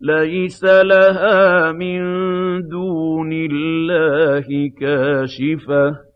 لَيْسَ لَهَا مِن دُونِ اللَّهِ كَاشِفَةٌ.